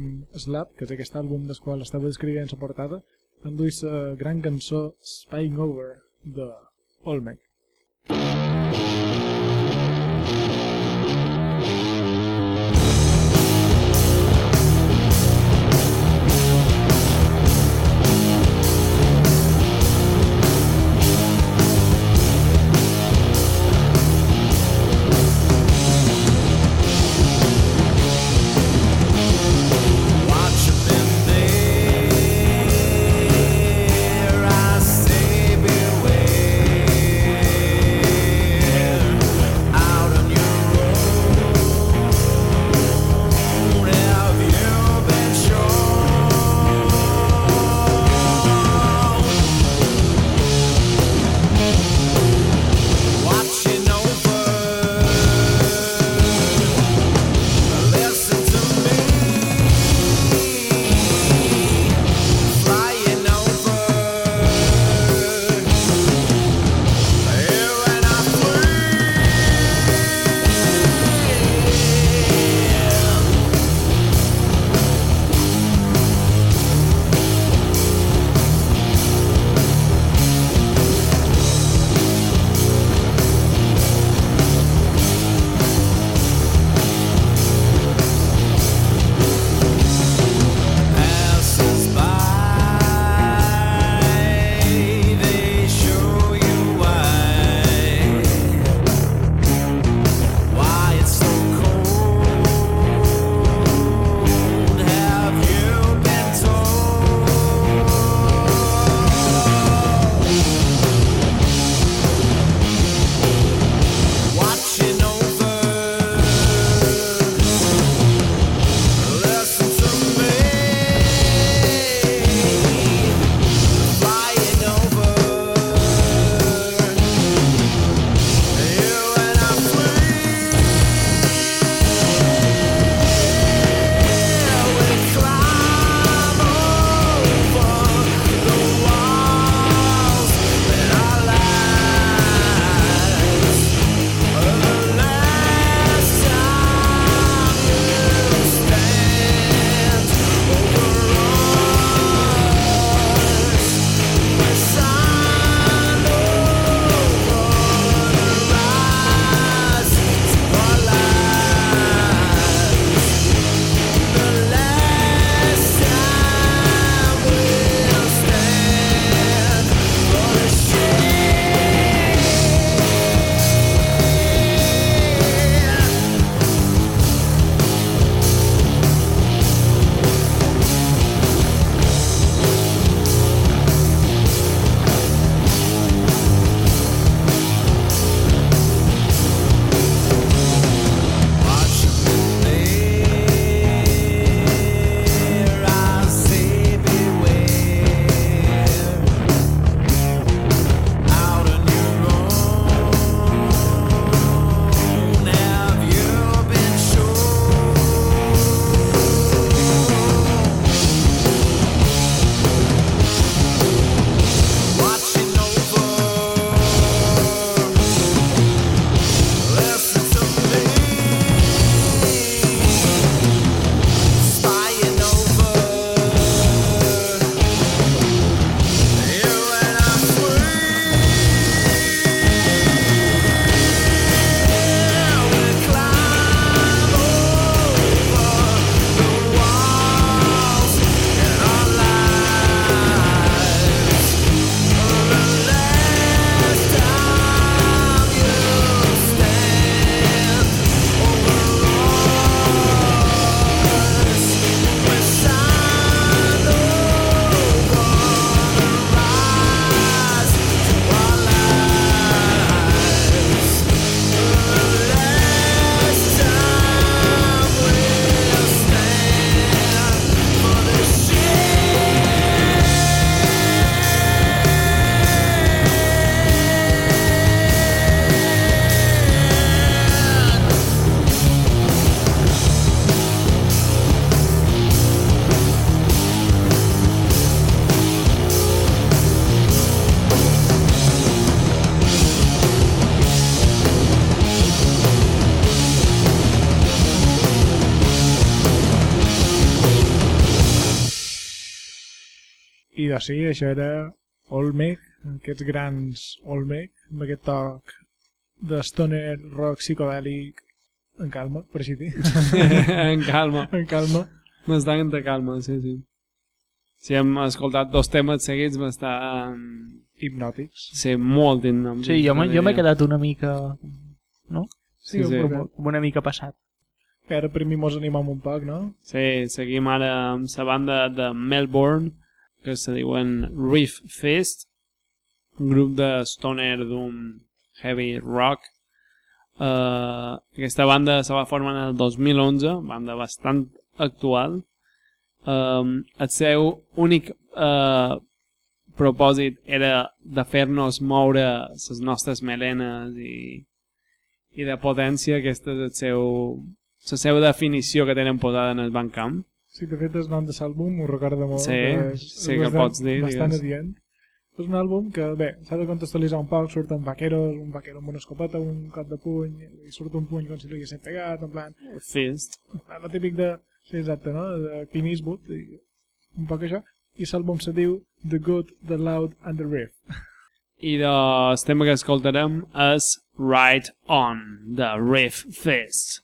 Speaker 1: Slap, que és aquest àlbum del qual estava descrivint la portada, enduix la gran cançó Spying Over de Olmec.
Speaker 4: Watch
Speaker 1: sí, això era Olmec, aquests grans Olmec, amb aquest toc de stoner rock psicodèlic en calma, per així dir.
Speaker 3: en calma.
Speaker 1: en calma.
Speaker 3: Bastant de calma, sí, sí. Si hem escoltat dos temes seguits, bastant...
Speaker 1: Hipnòtics.
Speaker 3: Sí, molt hipnòtics.
Speaker 2: Sí, jo, m'he- jo m'he quedat una mica... No?
Speaker 3: Sí, sí.
Speaker 1: però-
Speaker 2: Com una mica passat.
Speaker 1: Ara per mi mos animam un poc, no?
Speaker 3: Sí, seguim ara amb la banda de Melbourne, que se diuen Reef Fist, un grup de stoner d'un heavy rock. Uh, aquesta banda se va formar en el 2011, banda bastant actual. Um, el seu únic uh, propòsit era de fer-nos moure les nostres melenes i, i de potència, aquesta és el seu, la seva definició que tenen posada en el Bandcamp.
Speaker 1: Sí, de fet, el nom de l'àlbum ho recorda molt.
Speaker 3: Sí,
Speaker 1: que és,
Speaker 3: sí
Speaker 1: és
Speaker 3: que
Speaker 1: bastant,
Speaker 3: pots dir,
Speaker 1: Bastant
Speaker 3: digues.
Speaker 1: adient. És un àlbum que, bé, s'ha de contextualitzar un poc, surten vaqueros, un vaquero amb una escopeta, un cop de puny, i surt un puny com si li haguessin pegat, en plan,
Speaker 3: Fist.
Speaker 1: el típic de, sí, exacte, no?, de Clint Eastwood, i un poc això, i l'àlbum se diu The Good, The Loud and The Riff.
Speaker 3: I el tema que escoltarem és Right On, de Riff Fist.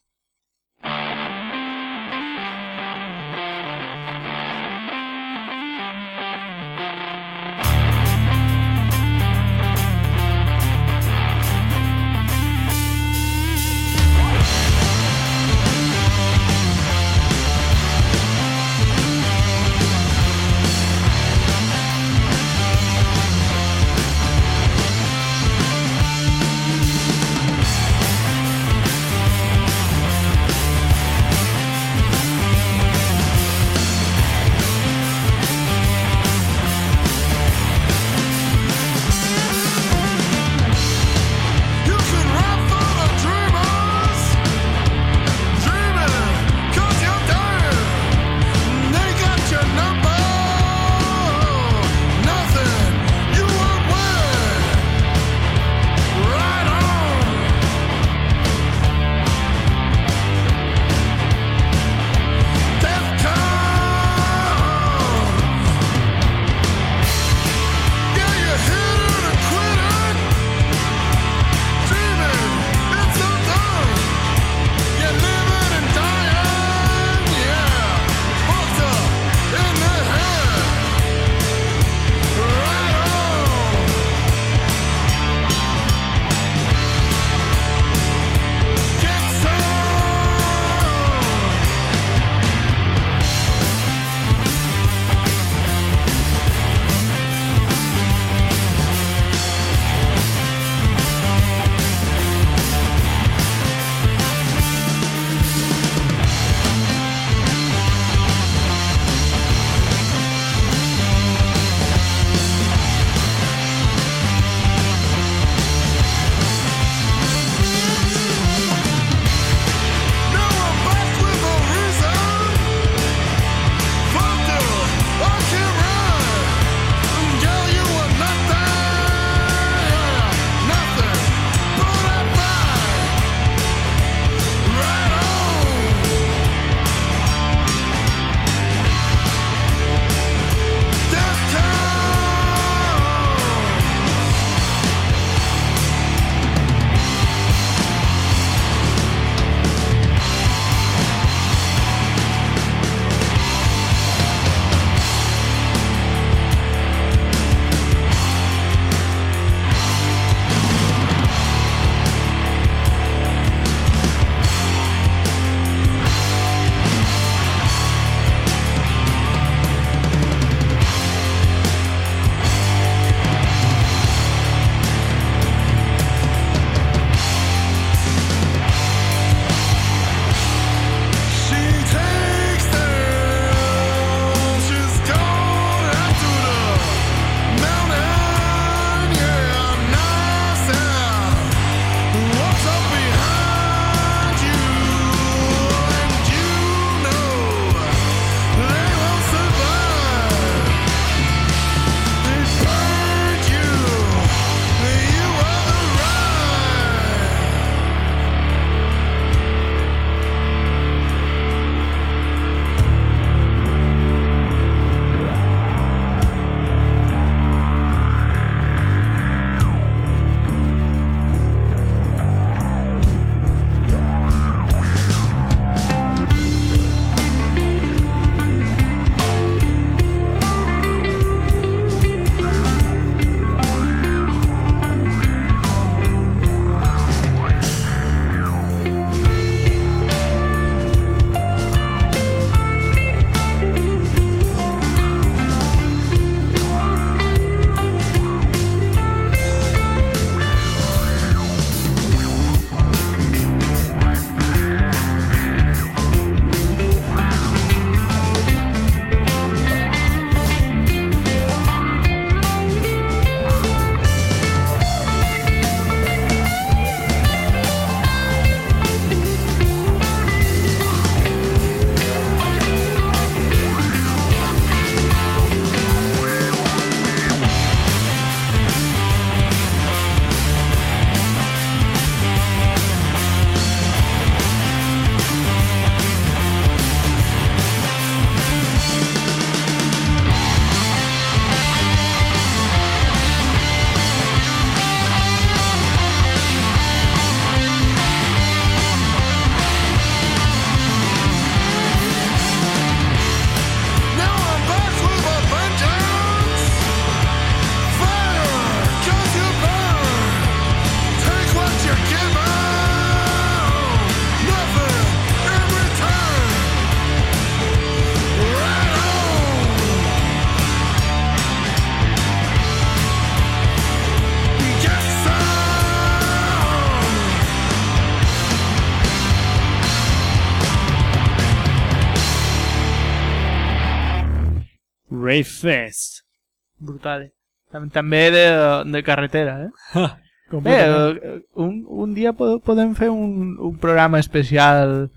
Speaker 2: Tam- També de, de carretera, eh? Bé, eh, un, un dia po- podem fer un, un programa especial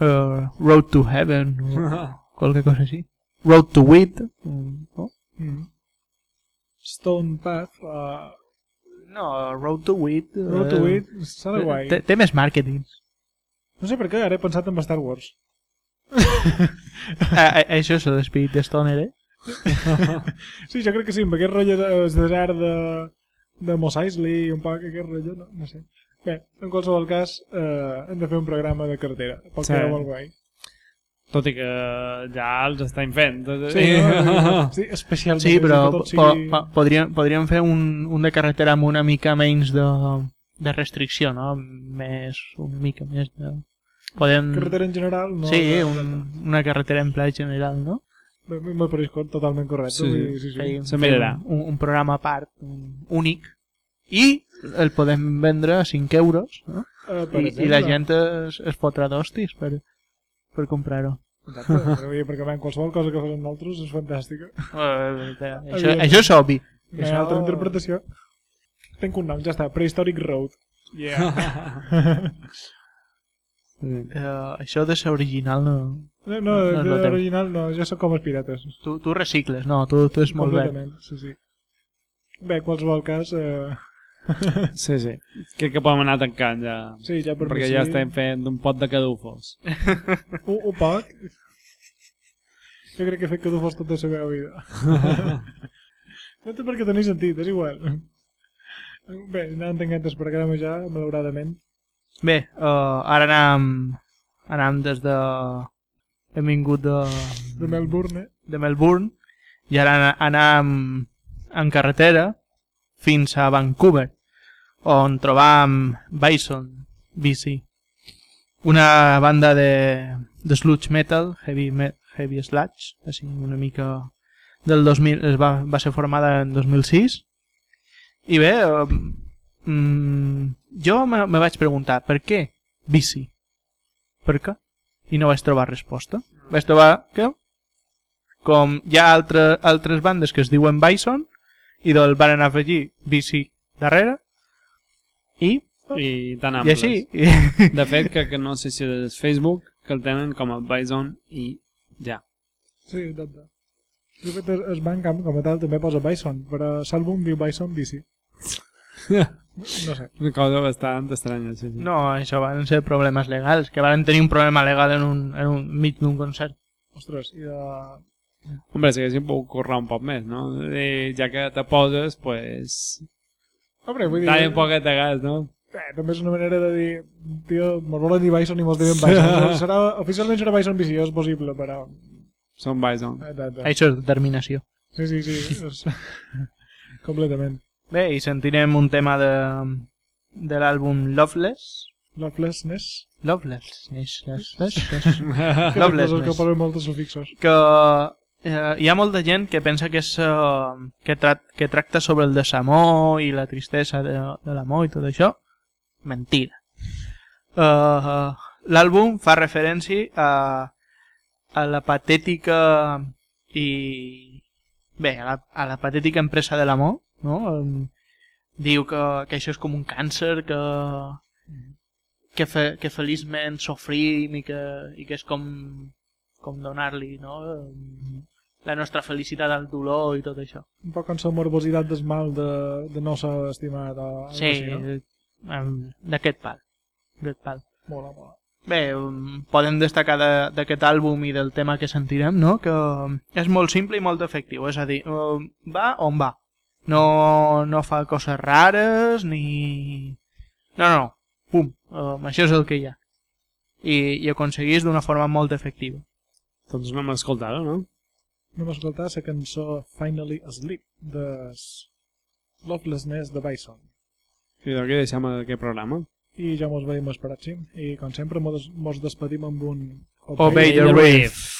Speaker 2: uh, Road to Heaven o qualque cosa així. Road to Wit. mm, No?
Speaker 1: Mm. Stone Path, uh,
Speaker 2: no, Road to Wit. eh,
Speaker 1: Road to It, serà guai.
Speaker 2: Té, té més màrqueting.
Speaker 1: No sé per què, ara he pensat en Star Wars.
Speaker 2: a, a, això és l'espírit de Stoner, eh?
Speaker 1: Sí, jo crec que sí, amb aquest rotllo de, desert de, de Mos Eisley i un poc aquest rotllo, no, no sé. Bé, en qualsevol cas, eh, hem de fer un programa de carretera, pel
Speaker 3: Sí.
Speaker 1: que era molt guai.
Speaker 3: Tot i que ja els estem fent.
Speaker 1: Sí, no? sí especial.
Speaker 2: Sí, però
Speaker 1: tot
Speaker 2: po,
Speaker 1: sigui-
Speaker 2: po, podríem, podríem fer un, un de carretera amb una mica menys de, de restricció, no? Més, una mica més de... Podem...
Speaker 1: Carretera en general, no?
Speaker 2: sí, un, una carretera en pla general, no?
Speaker 1: Me pareix totalment correcte.
Speaker 3: Sí,
Speaker 1: sí, sí.
Speaker 2: Fèiem-
Speaker 3: Se mirarà.
Speaker 2: Un, un programa a part, un, únic, i el podem vendre a 5 euros, no?
Speaker 1: Eh,
Speaker 2: I, i la gent es, es fotrà d'hostis per, per comprar-ho.
Speaker 1: Exacte, perquè ben, qualsevol cosa que fem nosaltres és fantàstica.
Speaker 2: Uh, això, això és obvi.
Speaker 1: Hi ha
Speaker 2: Això-
Speaker 1: altra interpretació. Tenc un nom, ja està, Prehistoric Road. Yeah.
Speaker 2: Uh, això de ser original no...
Speaker 1: No, no,
Speaker 2: No, no
Speaker 1: original no, jo sóc com els pirates.
Speaker 2: Tu, tu recicles, no, tu, tu és molt bé.
Speaker 1: Sí, sí. Bé, qualsevol cas, eh,
Speaker 3: Sí, sí. Crec que podem anar tancant ja.
Speaker 1: sí, ja per
Speaker 3: perquè
Speaker 1: mi
Speaker 3: ja
Speaker 1: sí.
Speaker 3: estem fent un pot de cadufos.
Speaker 1: Un, un poc. Jo crec que he fet que tu fos tota la meva vida. no té per què tenir sentit, és igual. Bé, anant tancant el programa ja, malauradament.
Speaker 2: Bé, uh, ara anam, anam des de... Hem vingut de,
Speaker 1: De Melbourne,
Speaker 2: de Melbourne i ara ana- anam en carretera fins a Vancouver, on trobam Bison, BC, una banda de, de sludge metal, heavy, heavy sludge, així una mica del 2000, es va, va ser formada en 2006 i bé eh, mm, jo me, me vaig preguntar per què bici? per què? i no vaig trobar resposta vaig trobar que com hi ha altre, altres bandes que es diuen Bison i del van afegir bici darrere i,
Speaker 3: I tan
Speaker 2: i així i,
Speaker 3: De fet, que, que no sé si és Facebook, que el tenen com a Bison i ja.
Speaker 1: sí, exacte. De fet, es, es Bandcamp, com a tal, també posa Bison, però l'àlbum diu Bison BC. No sé.
Speaker 3: Una cosa bastant estranya, sí. sí.
Speaker 2: no, això van ser problemes legals que van tenir un problema legal en un, en un mig d'un concert
Speaker 1: Ostres, i de...
Speaker 3: Hombre, si haguéssim pogut currar un poc més, no? I ja que te poses, pues...
Speaker 1: Hombre, vull dir...
Speaker 3: Dale un poquet de gas, no?
Speaker 1: Eh, també és una manera de dir, tio, mos volen dir Bison i mos diuen Bison. serà, oficialment serà Bison BC, és possible, però...
Speaker 3: Som Bison.
Speaker 1: Eh, de.
Speaker 2: això és determinació
Speaker 1: Sí, sí, sí. És... Completament.
Speaker 2: Bé, i sentirem un tema de, de l'àlbum Loveless
Speaker 1: Lovelessness.
Speaker 2: Loveless yes, yes, yes, yes.
Speaker 1: Que coses que
Speaker 2: Lovelessness
Speaker 1: posen molts sufixos.
Speaker 2: que eh, hi ha molta gent que pensa que és eh, que, tra que tracta sobre el desamor i la tristesa de, de l'amor i tot això mentira uh, l'àlbum fa referència a, a la patètica i bé, a la, a la patètica empresa de l'amor no? Um, diu que, que això és com un càncer que que, fe, que feliçment sofrim i que, i que és com, com donar-li no? la nostra felicitat al dolor i tot això.
Speaker 1: Un poc amb la morbositat del mal de, de no ser estimat o
Speaker 2: Sí,
Speaker 1: així, no?
Speaker 2: em, d'aquest pal. D'aquest pal.
Speaker 1: Mola, mola.
Speaker 2: Bé, podem destacar de- d'aquest àlbum i del tema que sentirem, no? que és molt simple i molt efectiu, és a dir, um, va on va. No, no fa coses rares ni... No, no, pum, um, això és el que hi ha. I, i aconseguís d'una forma molt efectiva.
Speaker 3: Doncs no m'ha escoltat, no?
Speaker 1: Anem a escoltar la cançó Finally Asleep de Lovelessness de Bison.
Speaker 3: I d'aquí deixem aquest programa.
Speaker 1: I ja mos veiem el pròxim. I com sempre mos, mos despedim amb un
Speaker 2: Obey the Riff.